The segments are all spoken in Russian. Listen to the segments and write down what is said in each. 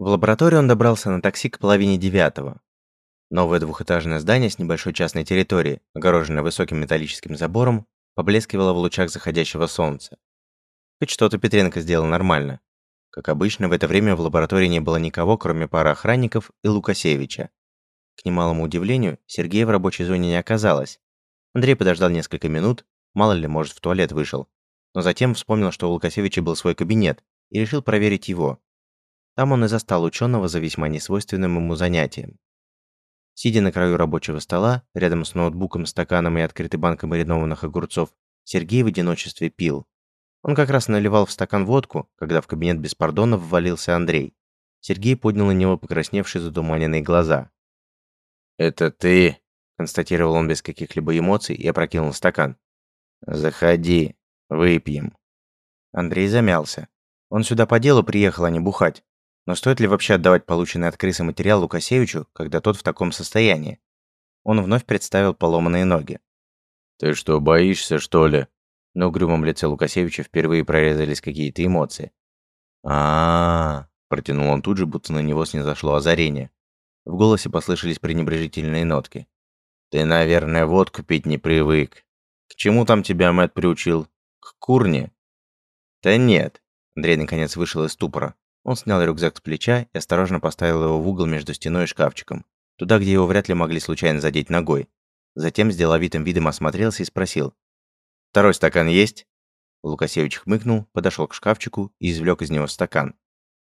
В лабораторию он добрался на такси к половине девятого. Новое двухэтажное здание с небольшой частной территорией, огороженное высоким металлическим забором, поблескивало в лучах заходящего солнца. Хоть что-то Петренко сделал нормально. Как обычно, в это время в лаборатории не было никого, кроме пары охранников и Лукасевича. К немалому удивлению, Сергея в рабочей зоне не оказалось. Андрей подождал несколько минут, мало ли, может, в туалет вышел. Но затем вспомнил, что у Лукасевича был свой кабинет, и решил проверить его. Там он и застал ученого за весьма несвойственным ему занятием. Сидя на краю рабочего стола, рядом с ноутбуком, стаканом и открытой банкой маринованных огурцов, Сергей в одиночестве пил. Он как раз наливал в стакан водку, когда в кабинет без пардонов ввалился Андрей. Сергей поднял на него покрасневшие затуманенные глаза. «Это ты?» – констатировал он без каких-либо эмоций и опрокинул стакан. «Заходи, выпьем». Андрей замялся. Он сюда по делу приехал, а не бухать. Но стоит ли вообще отдавать полученный от крысы материал Лукасевичу, когда тот в таком состоянии? Он вновь представил поломанные ноги. «Ты что, боишься, что ли?» На угрюмом лице Лукасевича впервые прорезались какие-то эмоции. а, -а, протянул он тут же, будто на него снизошло озарение. В голосе послышались пренебрежительные нотки. «Ты, наверное, водку пить не привык. К чему там тебя Мэтт приучил? К курне?» «Да нет». Андрей наконец вышел из ступора. Он снял рюкзак с плеча и осторожно поставил его в угол между стеной и шкафчиком, туда, где его вряд ли могли случайно задеть ногой. Затем с деловитым видом осмотрелся и спросил. «Второй стакан есть?» Лукасевич хмыкнул, подошел к шкафчику и извлек из него стакан.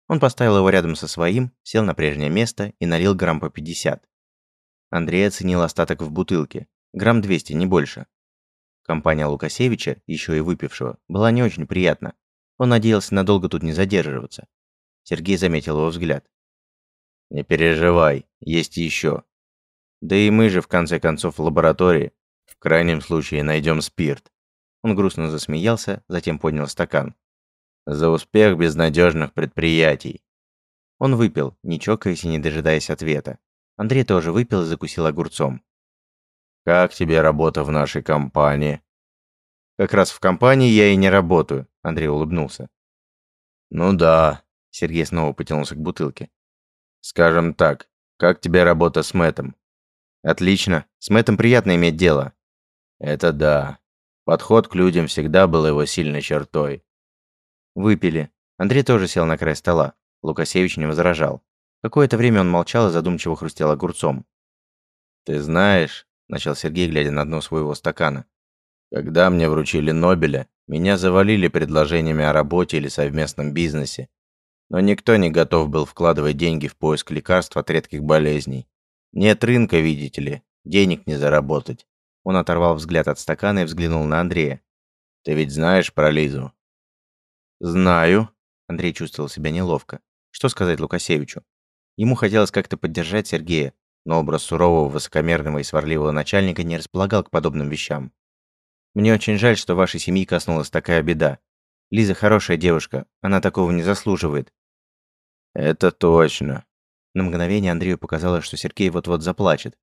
Он поставил его рядом со своим, сел на прежнее место и налил грамм по 50. Андрей оценил остаток в бутылке. Грамм 200, не больше. Компания Лукасевича, еще и выпившего, была не очень приятна. Он надеялся надолго тут не задерживаться. Сергей заметил его взгляд. «Не переживай, есть еще. Да и мы же, в конце концов, в лаборатории. В крайнем случае найдем спирт». Он грустно засмеялся, затем поднял стакан. «За успех безнадежных предприятий». Он выпил, не чокаясь и не дожидаясь ответа. Андрей тоже выпил и закусил огурцом. «Как тебе работа в нашей компании?» «Как раз в компании я и не работаю», — Андрей улыбнулся. «Ну да, Сергей снова потянулся к бутылке. «Скажем так, как тебе работа с Мэтом? «Отлично. С Мэтом приятно иметь дело». «Это да. Подход к людям всегда был его сильной чертой». Выпили. Андрей тоже сел на край стола. Лукасевич не возражал. Какое-то время он молчал и задумчиво хрустел огурцом. «Ты знаешь», – начал Сергей, глядя на дно своего стакана, «когда мне вручили Нобеля, меня завалили предложениями о работе или совместном бизнесе. Но никто не готов был вкладывать деньги в поиск лекарств от редких болезней. Нет рынка, видите ли, денег не заработать. Он оторвал взгляд от стакана и взглянул на Андрея. Ты ведь знаешь про Лизу? Знаю. Андрей чувствовал себя неловко. Что сказать Лукасевичу? Ему хотелось как-то поддержать Сергея, но образ сурового, высокомерного и сварливого начальника не располагал к подобным вещам. Мне очень жаль, что вашей семьи коснулась такая беда. Лиза хорошая девушка, она такого не заслуживает. Это точно. На мгновение Андрею показалось, что Сергей вот-вот заплачет.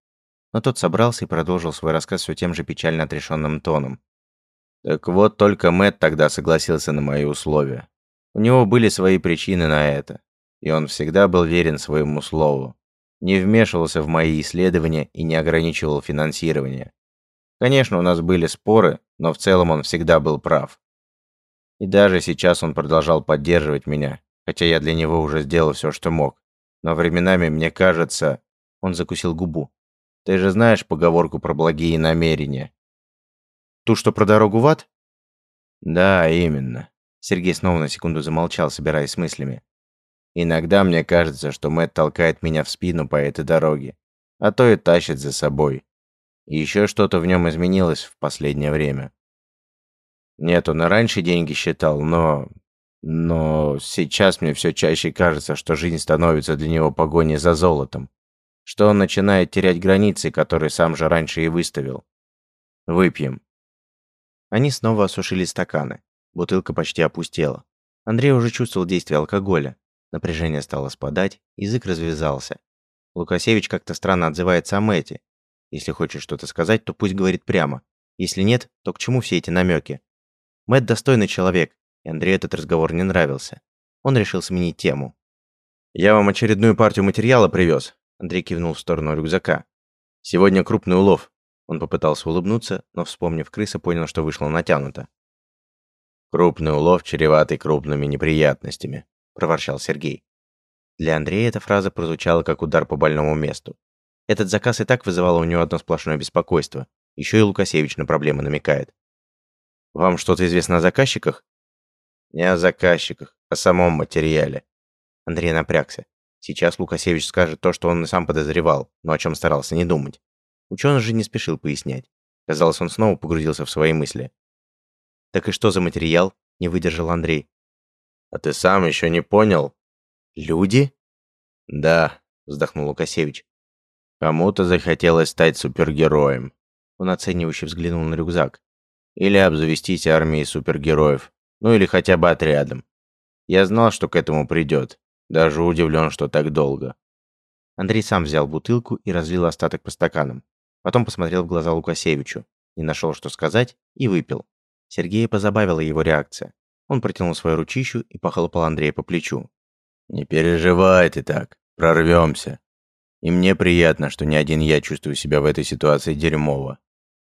Но тот собрался и продолжил свой рассказ все тем же печально отрешенным тоном. Так вот, только Мэт тогда согласился на мои условия. У него были свои причины на это, и он всегда был верен своему слову. Не вмешивался в мои исследования и не ограничивал финансирование. Конечно, у нас были споры, но в целом он всегда был прав. И даже сейчас он продолжал поддерживать меня, хотя я для него уже сделал все, что мог. Но временами мне кажется... Он закусил губу. Ты же знаешь поговорку про благие намерения. Ту, что про дорогу в ад? Да, именно. Сергей снова на секунду замолчал, собираясь с мыслями. Иногда мне кажется, что Мэтт толкает меня в спину по этой дороге, а то и тащит за собой. И еще что-то в нем изменилось в последнее время. Нет, он и раньше деньги считал, но... Но сейчас мне все чаще кажется, что жизнь становится для него погоней за золотом. Что он начинает терять границы, которые сам же раньше и выставил. Выпьем. Они снова осушили стаканы. Бутылка почти опустела. Андрей уже чувствовал действие алкоголя. Напряжение стало спадать, язык развязался. Лукасевич как-то странно отзывается о Мэте. Если хочет что-то сказать, то пусть говорит прямо. Если нет, то к чему все эти намеки? Мэтт достойный человек, и Андрею этот разговор не нравился. Он решил сменить тему. Я вам очередную партию материала привез. Андрей кивнул в сторону рюкзака. Сегодня крупный улов. Он попытался улыбнуться, но, вспомнив крыса, понял, что вышло натянуто. Крупный улов, чреватый крупными неприятностями, проворчал Сергей. Для Андрея эта фраза прозвучала как удар по больному месту. Этот заказ и так вызывал у него одно сплошное беспокойство. Еще и Лукасевич на проблемы намекает. Вам что-то известно о заказчиках? Не о заказчиках, о самом материале. Андрей напрягся. Сейчас Лукасевич скажет то, что он и сам подозревал, но о чем старался не думать. Ученый же не спешил пояснять. Казалось, он снова погрузился в свои мысли. «Так и что за материал?» – не выдержал Андрей. «А ты сам еще не понял?» «Люди?» «Да», – вздохнул Лукасевич. «Кому-то захотелось стать супергероем». Он оценивающе взглянул на рюкзак. «Или обзавестись армией супергероев. Ну или хотя бы отрядом. Я знал, что к этому придет. Даже удивлен, что так долго. Андрей сам взял бутылку и разлил остаток по стаканам. Потом посмотрел в глаза Лукасевичу, не нашел, что сказать, и выпил. Сергея позабавила его реакция. Он протянул свою ручищу и похлопал Андрея по плечу. «Не переживай ты так, прорвемся. И мне приятно, что не один я чувствую себя в этой ситуации дерьмово.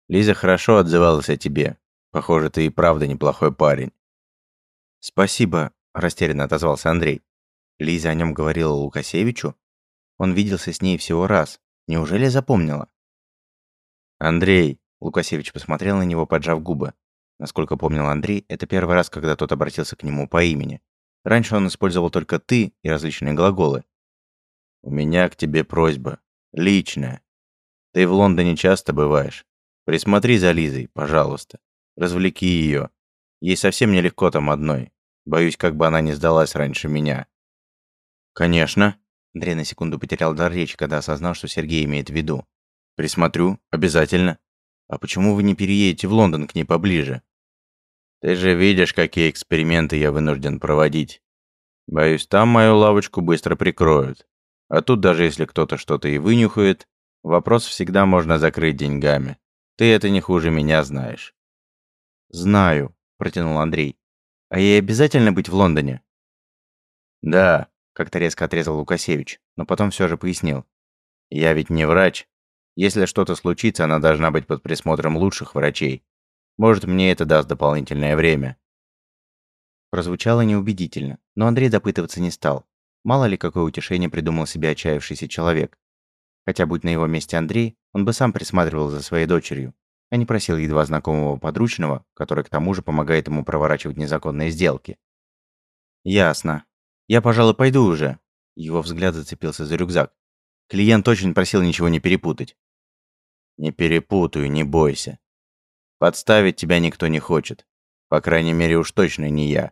Лиза хорошо отзывалась о тебе. Похоже, ты и правда неплохой парень». «Спасибо», – растерянно отозвался Андрей. Лиза о нем говорила Лукасевичу? Он виделся с ней всего раз. Неужели запомнила? «Андрей», – Лукасевич посмотрел на него, поджав губы. Насколько помнил Андрей, это первый раз, когда тот обратился к нему по имени. Раньше он использовал только «ты» и различные глаголы. «У меня к тебе просьба. Личная. Ты в Лондоне часто бываешь. Присмотри за Лизой, пожалуйста. Развлеки ее. Ей совсем нелегко там одной. Боюсь, как бы она не сдалась раньше меня. «Конечно». Андрей на секунду потерял дар речи, когда осознал, что Сергей имеет в виду. «Присмотрю, обязательно. А почему вы не переедете в Лондон к ней поближе?» «Ты же видишь, какие эксперименты я вынужден проводить. Боюсь, там мою лавочку быстро прикроют. А тут даже если кто-то что-то и вынюхает, вопрос всегда можно закрыть деньгами. Ты это не хуже меня знаешь». «Знаю», – протянул Андрей. «А ей обязательно быть в Лондоне?» «Да, как-то резко отрезал Лукасевич, но потом все же пояснил. «Я ведь не врач. Если что-то случится, она должна быть под присмотром лучших врачей. Может, мне это даст дополнительное время». Прозвучало неубедительно, но Андрей допытываться не стал. Мало ли, какое утешение придумал себе отчаявшийся человек. Хотя, будь на его месте Андрей, он бы сам присматривал за своей дочерью, а не просил едва знакомого подручного, который к тому же помогает ему проворачивать незаконные сделки. «Ясно», «Я, пожалуй, пойду уже». Его взгляд зацепился за рюкзак. Клиент очень просил ничего не перепутать. «Не перепутаю, не бойся. Подставить тебя никто не хочет. По крайней мере, уж точно не я.